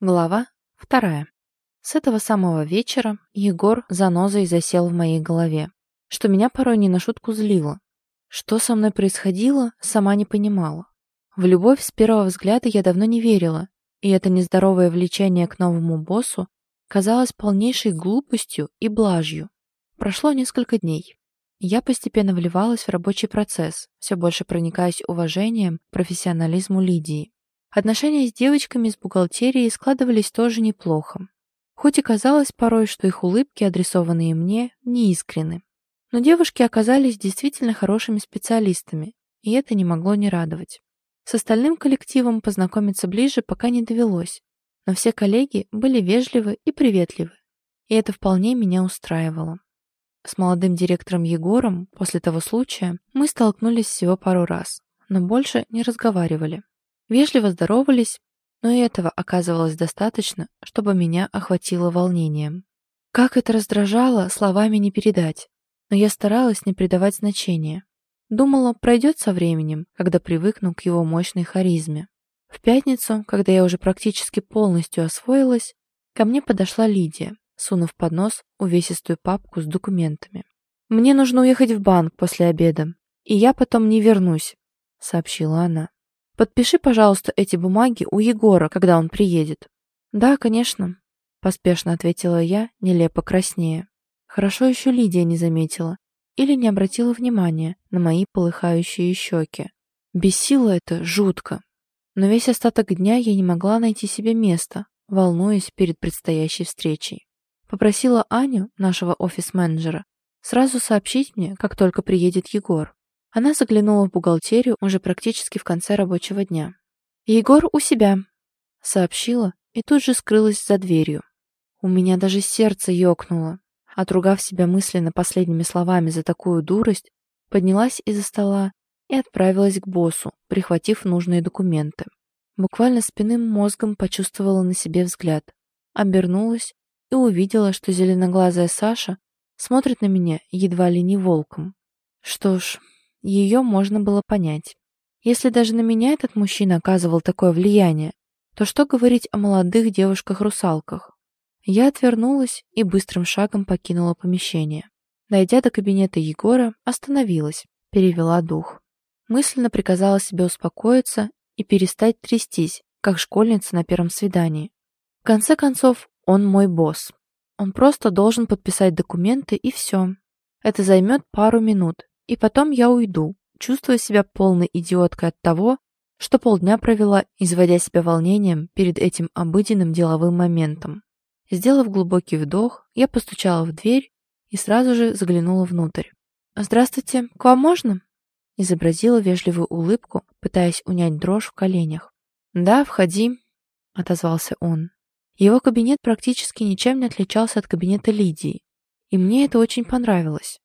Глава вторая. С этого самого вечера Егор занозой засел в моей голове, что меня порой не на шутку злило. Что со мной происходило, сама не понимала. В любовь с первого взгляда я давно не верила, и это нездоровое влечение к новому боссу казалось полнейшей глупостью и блажью. Прошло несколько дней. Я постепенно вливалась в рабочий процесс, все больше проникаясь уважением к профессионализму Лидии. Отношения с девочками из бухгалтерии складывались тоже неплохо. Хоть и казалось порой, что их улыбки, адресованные мне, неискренны. Но девушки оказались действительно хорошими специалистами, и это не могло не радовать. С остальным коллективом познакомиться ближе пока не довелось, но все коллеги были вежливы и приветливы, и это вполне меня устраивало. С молодым директором Егором после того случая мы столкнулись всего пару раз, но больше не разговаривали. Вежливо здоровались, но и этого оказывалось достаточно, чтобы меня охватило волнением. Как это раздражало, словами не передать, но я старалась не придавать значения. Думала, пройдет со временем, когда привыкну к его мощной харизме. В пятницу, когда я уже практически полностью освоилась, ко мне подошла Лидия, сунув под нос увесистую папку с документами. «Мне нужно уехать в банк после обеда, и я потом не вернусь», — сообщила она. Подпиши, пожалуйста, эти бумаги у Егора, когда он приедет». «Да, конечно», — поспешно ответила я, нелепо краснее. Хорошо еще Лидия не заметила или не обратила внимания на мои полыхающие щеки. Бесило это жутко. Но весь остаток дня я не могла найти себе места, волнуясь перед предстоящей встречей. Попросила Аню, нашего офис-менеджера, сразу сообщить мне, как только приедет Егор. Она заглянула в бухгалтерию уже практически в конце рабочего дня. «Егор у себя», — сообщила и тут же скрылась за дверью. У меня даже сердце ёкнуло. Отругав себя мысленно последними словами за такую дурость, поднялась из-за стола и отправилась к боссу, прихватив нужные документы. Буквально спинным мозгом почувствовала на себе взгляд, обернулась и увидела, что зеленоглазая Саша смотрит на меня едва ли не волком. Что ж, ее можно было понять. Если даже на меня этот мужчина оказывал такое влияние, то что говорить о молодых девушках-русалках? Я отвернулась и быстрым шагом покинула помещение. Дойдя до кабинета Егора, остановилась, перевела дух. Мысленно приказала себе успокоиться и перестать трястись, как школьница на первом свидании. В конце концов, он мой босс. Он просто должен подписать документы и все. Это займет пару минут, и потом я уйду, чувствуя себя полной идиоткой от того, что полдня провела, изводя себя волнением перед этим обыденным деловым моментом. Сделав глубокий вдох, я постучала в дверь и сразу же заглянула внутрь. «Здравствуйте, к вам можно?» Изобразила вежливую улыбку, пытаясь унять дрожь в коленях. «Да, входи», — отозвался он. Его кабинет практически ничем не отличался от кабинета Лидии, и мне это очень понравилось.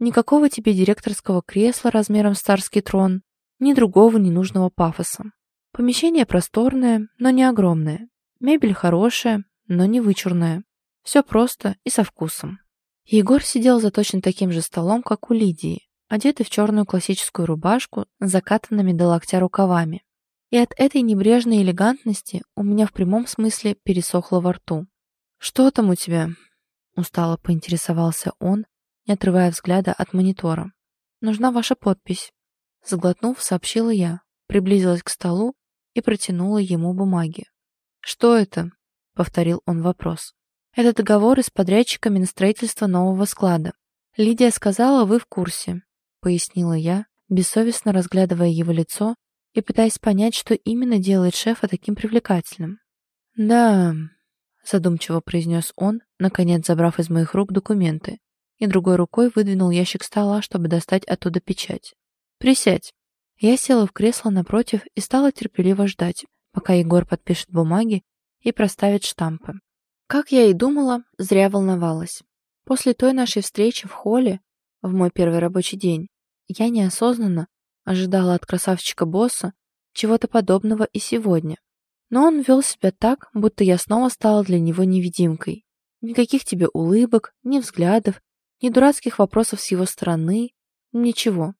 Никакого тебе директорского кресла размером с царский трон, ни другого ненужного пафоса. Помещение просторное, но не огромное. Мебель хорошая, но не вычурная. Все просто и со вкусом. Егор сидел за точно таким же столом, как у Лидии, одетый в черную классическую рубашку с закатанными до локтя рукавами. И от этой небрежной элегантности у меня в прямом смысле пересохло во рту. «Что там у тебя?» Устало поинтересовался он, не отрывая взгляда от монитора. «Нужна ваша подпись», — заглотнув, сообщила я, приблизилась к столу и протянула ему бумаги. «Что это?» — повторил он вопрос. «Это договоры с подрядчиками на строительство нового склада. Лидия сказала, вы в курсе», — пояснила я, бессовестно разглядывая его лицо и пытаясь понять, что именно делает шефа таким привлекательным. «Да», — задумчиво произнес он, наконец забрав из моих рук документы и другой рукой выдвинул ящик стола, чтобы достать оттуда печать. «Присядь». Я села в кресло напротив и стала терпеливо ждать, пока Егор подпишет бумаги и проставит штампы. Как я и думала, зря волновалась. После той нашей встречи в холле, в мой первый рабочий день, я неосознанно ожидала от красавчика-босса чего-то подобного и сегодня. Но он вел себя так, будто я снова стала для него невидимкой. Никаких тебе улыбок, ни взглядов, ни дурацких вопросов с его стороны, ничего.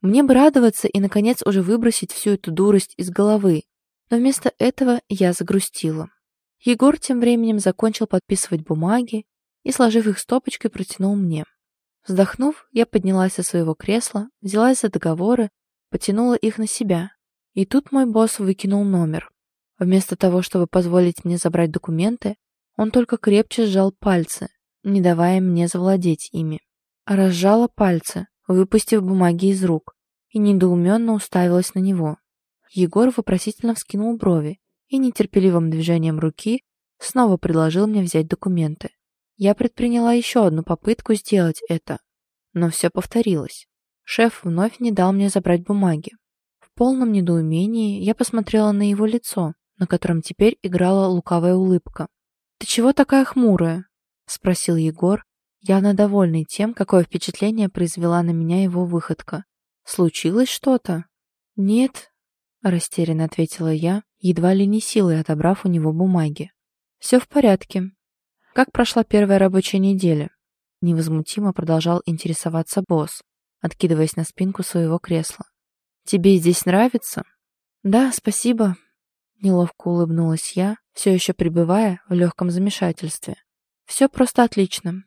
Мне бы радоваться и, наконец, уже выбросить всю эту дурость из головы, но вместо этого я загрустила. Егор тем временем закончил подписывать бумаги и, сложив их стопочкой, протянул мне. Вздохнув, я поднялась со своего кресла, взялась за договоры, потянула их на себя. И тут мой босс выкинул номер. Вместо того, чтобы позволить мне забрать документы, он только крепче сжал пальцы, не давая мне завладеть ими. Разжала пальцы, выпустив бумаги из рук, и недоуменно уставилась на него. Егор вопросительно вскинул брови и нетерпеливым движением руки снова предложил мне взять документы. Я предприняла еще одну попытку сделать это, но все повторилось. Шеф вновь не дал мне забрать бумаги. В полном недоумении я посмотрела на его лицо, на котором теперь играла лукавая улыбка. «Ты чего такая хмурая?» — спросил Егор, явно довольный тем, какое впечатление произвела на меня его выходка. «Случилось что-то?» «Нет», — растерянно ответила я, едва ли не силой отобрав у него бумаги. «Все в порядке. Как прошла первая рабочая неделя?» Невозмутимо продолжал интересоваться босс, откидываясь на спинку своего кресла. «Тебе здесь нравится?» «Да, спасибо», — неловко улыбнулась я, все еще пребывая в легком замешательстве. «Все просто отлично».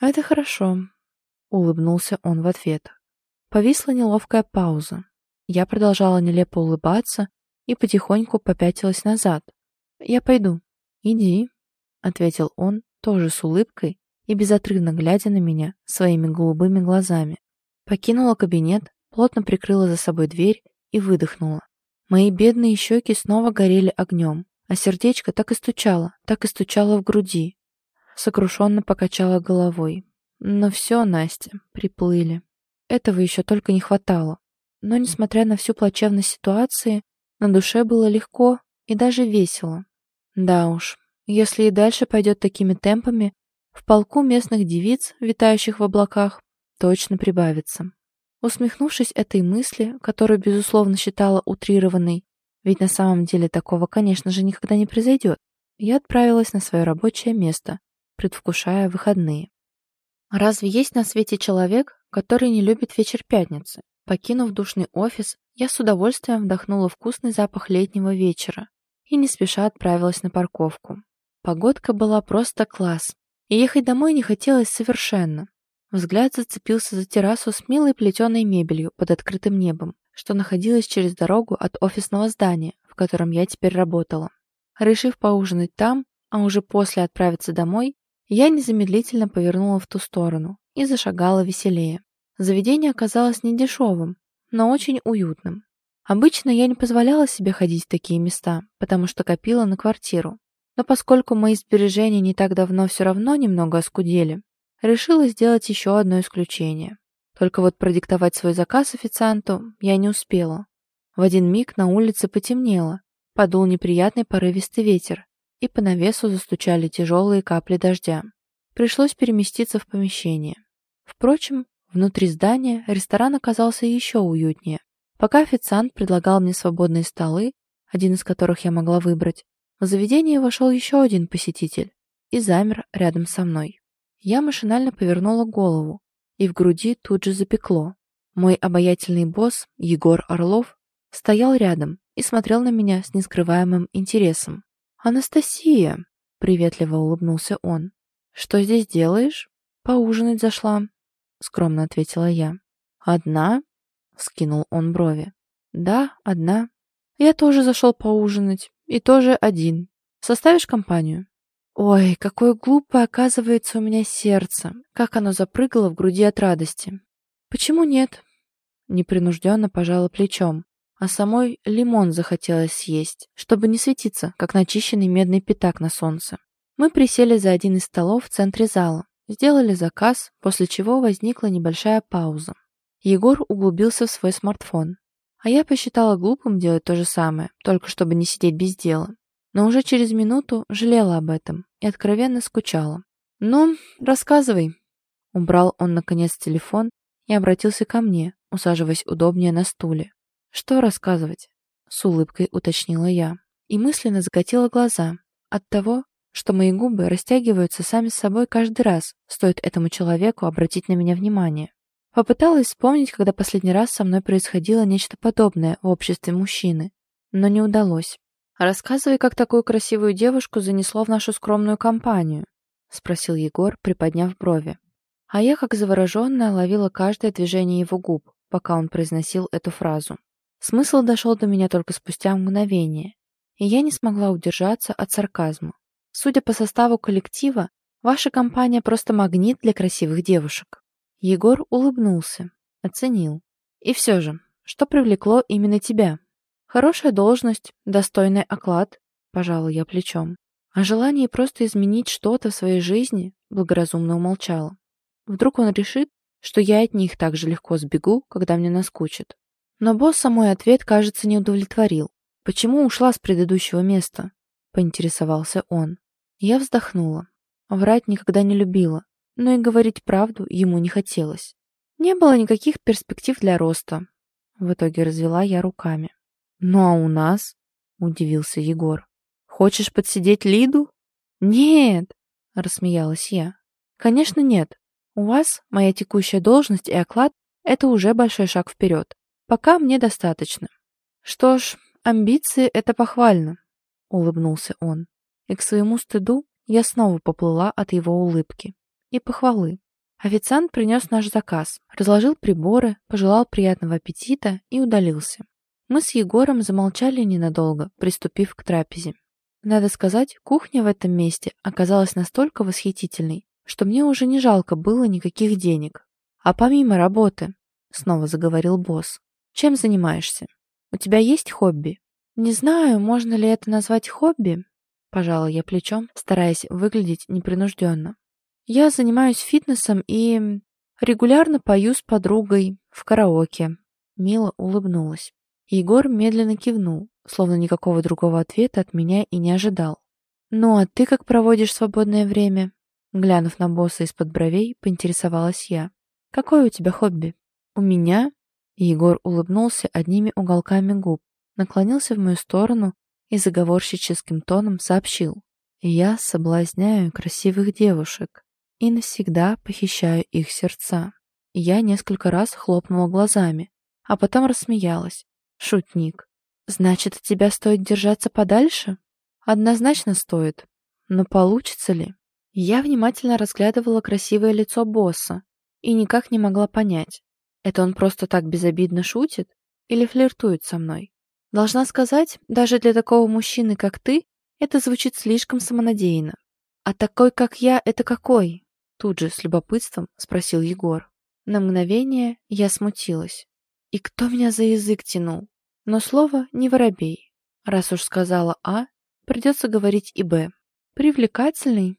«Это хорошо», — улыбнулся он в ответ. Повисла неловкая пауза. Я продолжала нелепо улыбаться и потихоньку попятилась назад. «Я пойду». «Иди», — ответил он, тоже с улыбкой и безотрывно глядя на меня своими голубыми глазами. Покинула кабинет, плотно прикрыла за собой дверь и выдохнула. Мои бедные щеки снова горели огнем, а сердечко так и стучало, так и стучало в груди. Сокрушенно покачала головой. Но все, Настя, приплыли. Этого еще только не хватало. Но, несмотря на всю плачевность ситуации, на душе было легко и даже весело. Да уж, если и дальше пойдет такими темпами, в полку местных девиц, витающих в облаках, точно прибавится. Усмехнувшись этой мысли, которую, безусловно, считала утрированной, ведь на самом деле такого, конечно же, никогда не произойдет, я отправилась на свое рабочее место, предвкушая выходные. Разве есть на свете человек, который не любит вечер пятницы? Покинув душный офис, я с удовольствием вдохнула вкусный запах летнего вечера и не спеша отправилась на парковку. Погодка была просто класс, и ехать домой не хотелось совершенно. Взгляд зацепился за террасу с милой плетеной мебелью под открытым небом, что находилась через дорогу от офисного здания, в котором я теперь работала. Решив поужинать там, а уже после отправиться домой, я незамедлительно повернула в ту сторону и зашагала веселее. Заведение оказалось не дешевым, но очень уютным. Обычно я не позволяла себе ходить в такие места, потому что копила на квартиру. Но поскольку мои сбережения не так давно все равно немного оскудели, решила сделать еще одно исключение. Только вот продиктовать свой заказ официанту я не успела. В один миг на улице потемнело, подул неприятный порывистый ветер, и по навесу застучали тяжелые капли дождя. Пришлось переместиться в помещение. Впрочем, внутри здания ресторан оказался еще уютнее. Пока официант предлагал мне свободные столы, один из которых я могла выбрать, в заведение вошел еще один посетитель и замер рядом со мной. Я машинально повернула голову, и в груди тут же запекло. Мой обаятельный босс, Егор Орлов, стоял рядом и смотрел на меня с нескрываемым интересом. «Анастасия!» — приветливо улыбнулся он. «Что здесь делаешь?» «Поужинать зашла», — скромно ответила я. «Одна?» — скинул он брови. «Да, одна. Я тоже зашел поужинать. И тоже один. Составишь компанию?» Ой, какое глупое оказывается у меня сердце. Как оно запрыгало в груди от радости. «Почему нет?» Непринужденно пожала плечом а самой лимон захотелось съесть, чтобы не светиться, как начищенный медный пятак на солнце. Мы присели за один из столов в центре зала, сделали заказ, после чего возникла небольшая пауза. Егор углубился в свой смартфон, а я посчитала глупым делать то же самое, только чтобы не сидеть без дела. Но уже через минуту жалела об этом и откровенно скучала. «Ну, рассказывай». Убрал он, наконец, телефон и обратился ко мне, усаживаясь удобнее на стуле. «Что рассказывать?» — с улыбкой уточнила я. И мысленно закатила глаза от того, что мои губы растягиваются сами собой каждый раз, стоит этому человеку обратить на меня внимание. Попыталась вспомнить, когда последний раз со мной происходило нечто подобное в обществе мужчины, но не удалось. Рассказывай, как такую красивую девушку занесло в нашу скромную компанию, спросил Егор, приподняв брови. А я, как завороженная, ловила каждое движение его губ, пока он произносил эту фразу. Смысл дошел до меня только спустя мгновение, и я не смогла удержаться от сарказма. Судя по составу коллектива, ваша компания просто магнит для красивых девушек. Егор улыбнулся, оценил. И все же, что привлекло именно тебя? Хорошая должность, достойный оклад, пожала я плечом. О желании просто изменить что-то в своей жизни благоразумно умолчала. Вдруг он решит, что я от них так же легко сбегу, когда мне наскучит. Но босса мой ответ, кажется, не удовлетворил. «Почему ушла с предыдущего места?» — поинтересовался он. Я вздохнула. Врать никогда не любила, но и говорить правду ему не хотелось. Не было никаких перспектив для роста. В итоге развела я руками. «Ну а у нас?» — удивился Егор. «Хочешь подсидеть Лиду?» «Нет!» — рассмеялась я. «Конечно нет. У вас моя текущая должность и оклад — это уже большой шаг вперед. Пока мне достаточно. Что ж, амбиции — это похвально, — улыбнулся он. И к своему стыду я снова поплыла от его улыбки и похвалы. Официант принес наш заказ, разложил приборы, пожелал приятного аппетита и удалился. Мы с Егором замолчали ненадолго, приступив к трапезе. Надо сказать, кухня в этом месте оказалась настолько восхитительной, что мне уже не жалко было никаких денег. А помимо работы, снова заговорил босс, чем занимаешься? У тебя есть хобби? Не знаю, можно ли это назвать хобби, пожала я плечом, стараясь выглядеть непринужденно. Я занимаюсь фитнесом и регулярно пою с подругой в караоке. Мила улыбнулась. Егор медленно кивнул, словно никакого другого ответа от меня и не ожидал. «Ну а ты как проводишь свободное время?» Глянув на босса из-под бровей, поинтересовалась я. «Какое у тебя хобби?» «У меня?» Егор улыбнулся одними уголками губ, наклонился в мою сторону и заговорщическим тоном сообщил. «Я соблазняю красивых девушек и навсегда похищаю их сердца». Я несколько раз хлопнула глазами, а потом рассмеялась. «Шутник. Значит, от тебя стоит держаться подальше?» «Однозначно стоит. Но получится ли?» Я внимательно разглядывала красивое лицо босса и никак не могла понять, это он просто так безобидно шутит или флиртует со мной. Должна сказать, даже для такого мужчины, как ты, это звучит слишком самонадеянно. А такой, как я, это какой? Тут же с любопытством спросил Егор. На мгновение я смутилась. И кто меня за язык тянул? Но слово не воробей. Раз уж сказала А, придется говорить и Б. Привлекательный,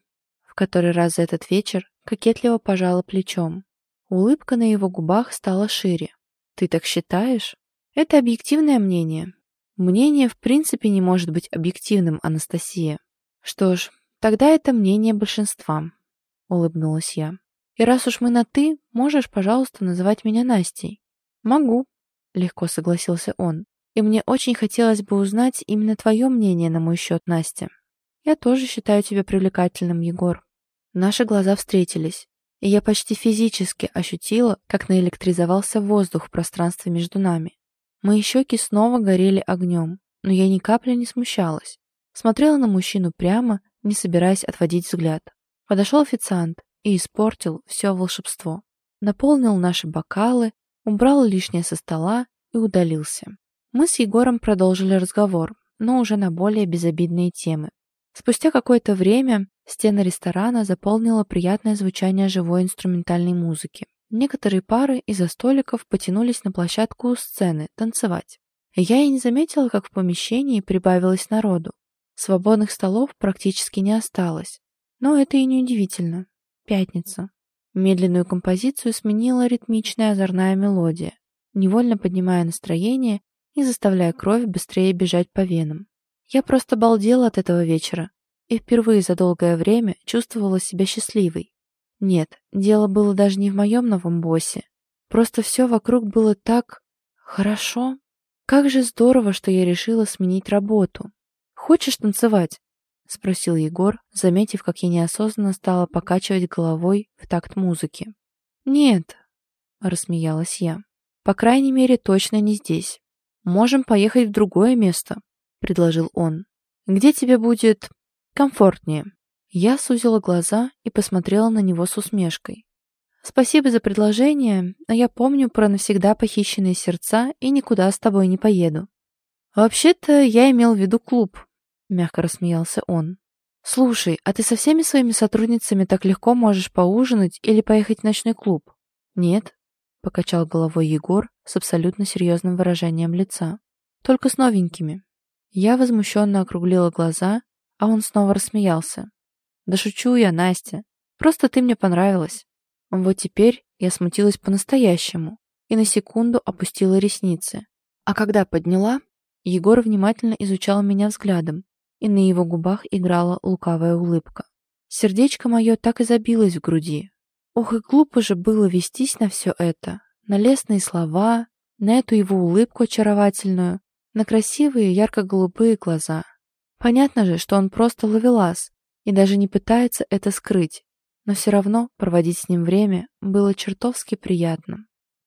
который раз за этот вечер кокетливо пожала плечом. Улыбка на его губах стала шире. «Ты так считаешь?» «Это объективное мнение». «Мнение в принципе не может быть объективным, Анастасия». «Что ж, тогда это мнение большинства», — улыбнулась я. «И раз уж мы на «ты», можешь, пожалуйста, называть меня Настей». «Могу», — легко согласился он. «И мне очень хотелось бы узнать именно твое мнение на мой счет, Настя. Я тоже считаю тебя привлекательным, Егор». Наши глаза встретились, и я почти физически ощутила, как наэлектризовался воздух в пространстве между нами. Мои щеки снова горели огнем, но я ни капли не смущалась. Смотрела на мужчину прямо, не собираясь отводить взгляд. Подошел официант и испортил все волшебство. Наполнил наши бокалы, убрал лишнее со стола и удалился. Мы с Егором продолжили разговор, но уже на более безобидные темы. Спустя какое-то время стены ресторана заполнило приятное звучание живой инструментальной музыки. Некоторые пары из-за столиков потянулись на площадку у сцены танцевать. Я и не заметила, как в помещении прибавилось народу. Свободных столов практически не осталось. Но это и не удивительно. Пятница. Медленную композицию сменила ритмичная озорная мелодия, невольно поднимая настроение и заставляя кровь быстрее бежать по венам. Я просто балдела от этого вечера и впервые за долгое время чувствовала себя счастливой. Нет, дело было даже не в моем новом боссе. Просто все вокруг было так... хорошо. Как же здорово, что я решила сменить работу. «Хочешь танцевать?» — спросил Егор, заметив, как я неосознанно стала покачивать головой в такт музыки. «Нет», — рассмеялась я. «По крайней мере, точно не здесь. Можем поехать в другое место. — предложил он. «Где тебе будет комфортнее?» Я сузила глаза и посмотрела на него с усмешкой. «Спасибо за предложение, но я помню про навсегда похищенные сердца и никуда с тобой не поеду». «Вообще-то я имел в виду клуб», — мягко рассмеялся он. «Слушай, а ты со всеми своими сотрудницами так легко можешь поужинать или поехать в ночной клуб?» «Нет», — покачал головой Егор с абсолютно серьезным выражением лица. «Только с новенькими». Я возмущенно округлила глаза, а он снова рассмеялся. «Да шучу я, Настя. Просто ты мне понравилась». Вот теперь я смутилась по-настоящему и на секунду опустила ресницы. А когда подняла, Егор внимательно изучал меня взглядом, и на его губах играла лукавая улыбка. Сердечко мое так и забилось в груди. Ох, и глупо же было вестись на все это, на лестные слова, на эту его улыбку очаровательную, на красивые ярко-голубые глаза. Понятно же, что он просто ловелас и даже не пытается это скрыть, но все равно проводить с ним время было чертовски приятно.